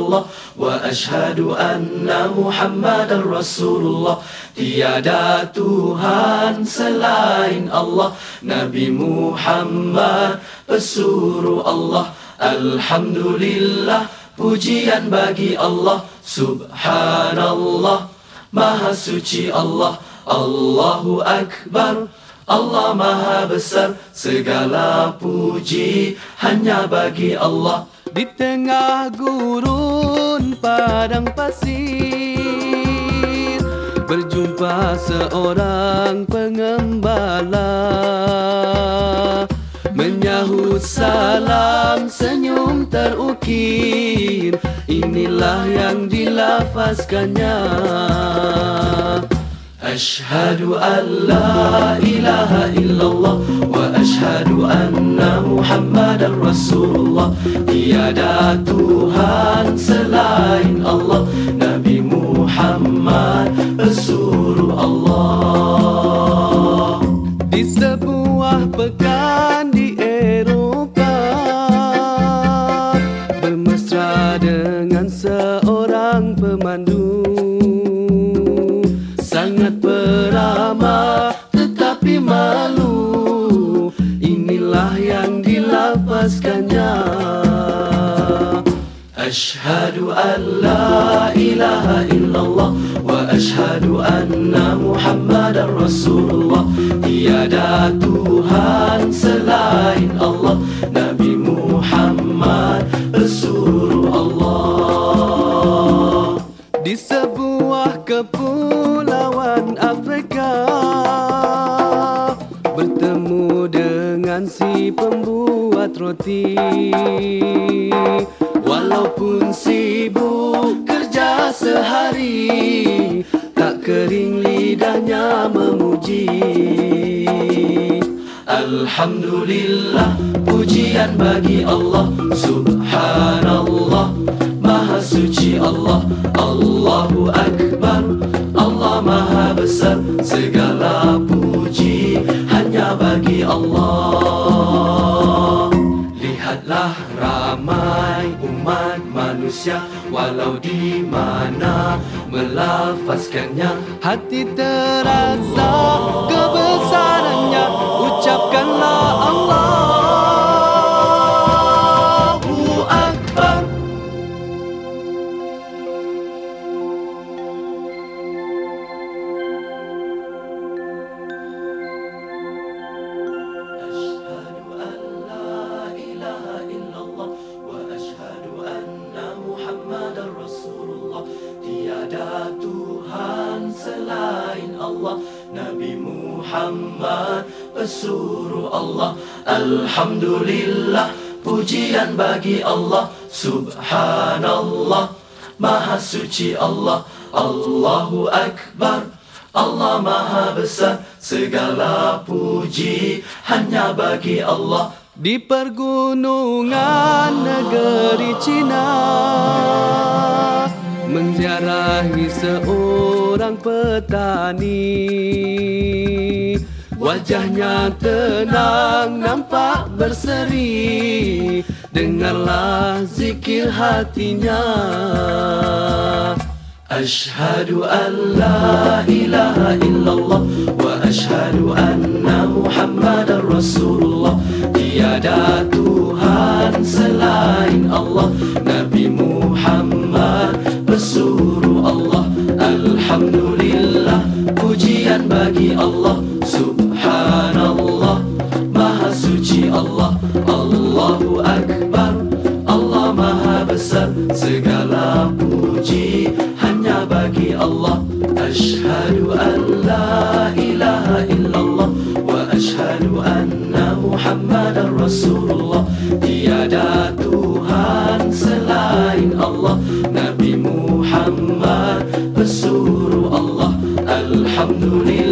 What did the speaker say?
الله وأشهد anna محمد رسول الله Tiada Tuhan selain Allah Nabi Muhammad pesuruh Allah. Alhamdulillah pujian bagi Allah. Subhanallah Maha suci Allah. Allahu Akbar Allah Maha Besar. Segala puji hanya bagi Allah. Di tengah guru padang pasir. Berjumpa seorang pengembala. Menyahut salam senyum terukir. Inilah yang dilafazkannya. Ashhadu an la ilaha illallah Wa ashhadu anna muhammadan rasulullah. Tiada Tuhan bukan di Eropa Bermesra dengan seorang pemandu. Sangat beramah tetapi malu. Inilah yang dilafazkannya. Ashhadu an la ilaha illallah Wa ashhadu anna muhammadan rasulullah. Tiada Tuhan selain Allah Nabi Muhammad pesuruh Allah Di sebuah kepulauan Afrika Bertemu dengan si pembuat roti. Walaupun sibuk kerja sehari Tak kering lidahnya memuji Alhamdulillah pujian bagi Allah. Subhanallah Maha suci Allah. Allahu Akbar Allah Maha besar. Segala puji hanya bagi Allah. Lihatlah ramai umat manusia Walau di mana melafazkannya. Hati terasa kebesarannya Muhammad pesuruh Allah. Alhamdulillah pujian bagi Allah. Subhanallah Maha suci Allah. Allahu Akbar Allah Maha Besar. Segala puji hanya bagi Allah. Di pergunungan negeri Cina Menziarahi seorang petani Wajahnya tenang nampak berseri. Dengarlah zikir hatinya. Ashadu an la ilaha illallah Wa ashadu anna Muhammad Rasulullah. Tiada Tuhan selain Allah. Nabi Muhammad bersuruh Allah. Alhamdulillah pujian bagi Allah. Subhanallah. Bagi Allah Ashhadu an la ilaha illallah Wa ashhadu anna Muhammadan Rasulullah. Tiada Tuhan selain Allah Nabi Muhammad pesuruh Allah. Alhamdulillah